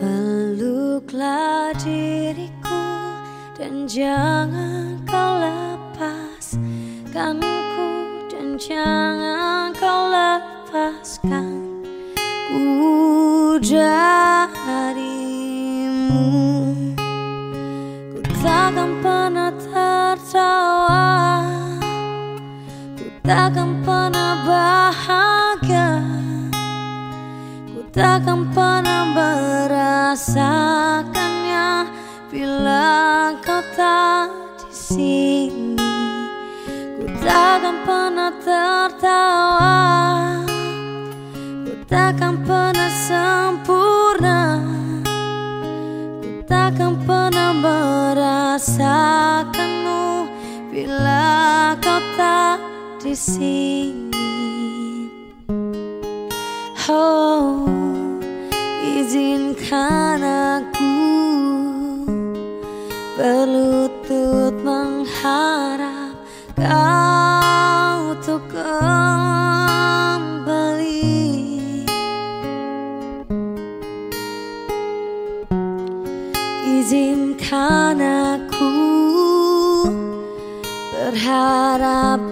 Peluklah diriku dan jangan kau lepaskan ku dan jangan kau lepaskan ku darimu. Ku takkan pernah tertawa, ku takkan pernah bahagia, takkan pernah merasakannya bila kau tak di sini. Ku takkan pernah tertawa, ku takkan pernah sempurna, ku takkan pernah merasakanmu bila kau tak di sini. Oh, izinkan aku berlutut mengharap kau untuk kembali. Izinkan aku berharap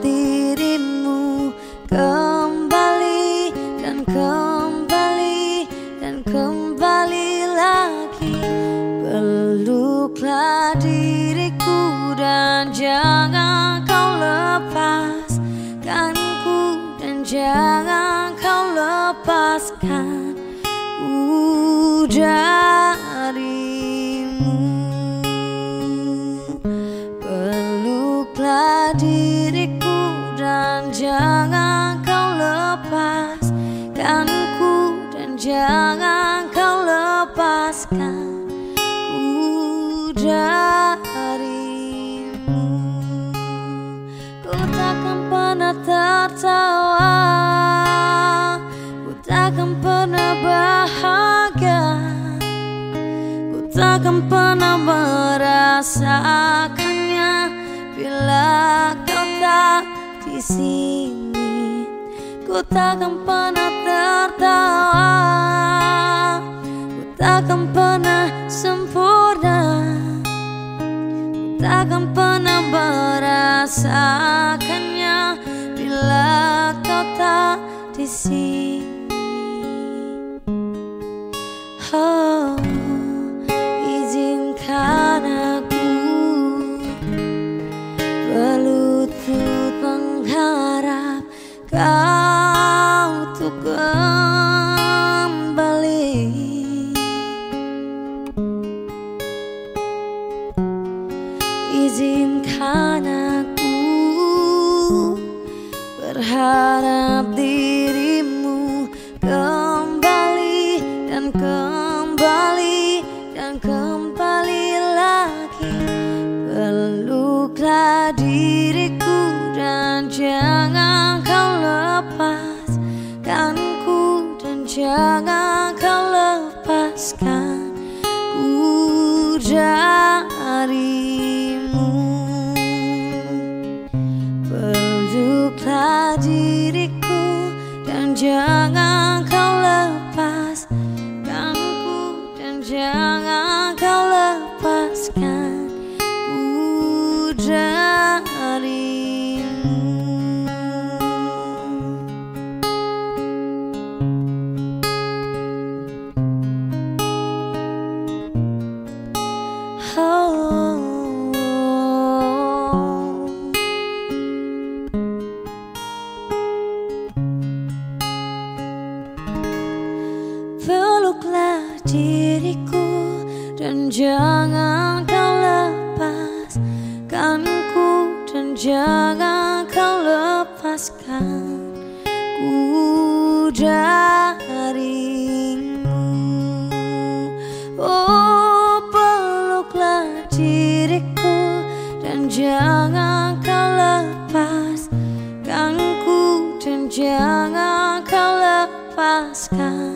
jangan kau lepaskan ku darimu peluklah diriku dan jangan kau lepaskanku dan jangan kau lepaskan ku darimu ku takkan pernah tertawa takkan pernah merasakannya. Bila kau tak di sini ku takkan pernah tertawa. Ku takkan pernah sempurna. Ku takkan pernah merasakannya. Bila kau tak di sini kau untuk kembali. Izinkan aku berharap dirimu darimu peluklah diriku dan jangan kau lepaskanku dan jangan kau lepaskan. Ku diriku dan jangan kau lepaskanku dan jangan kau lepaskan ku darimu. Oh peluklah diriku dan jangan kau lepaskanku dan jangan kau lepaskan